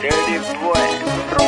Dirty boy,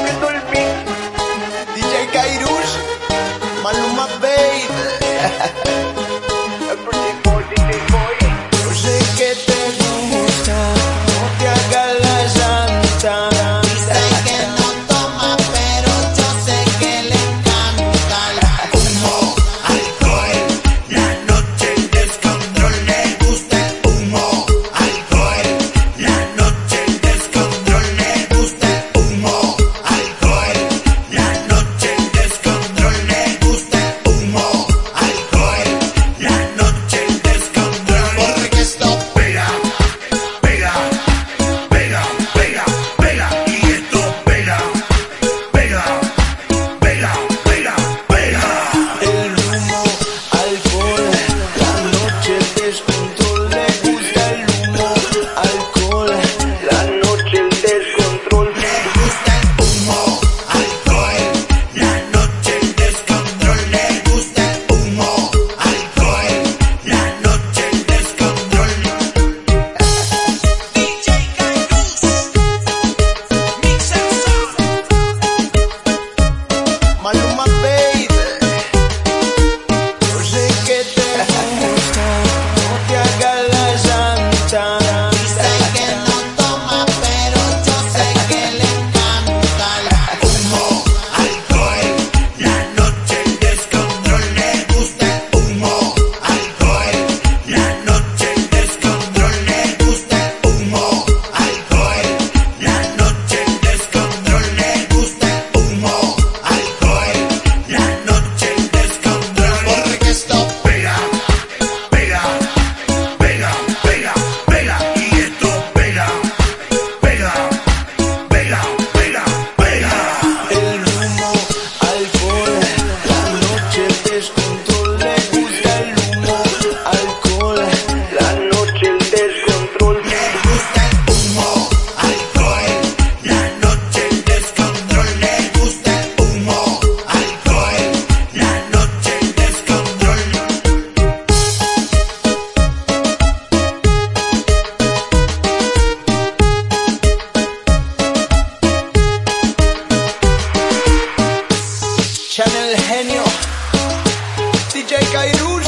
Checa y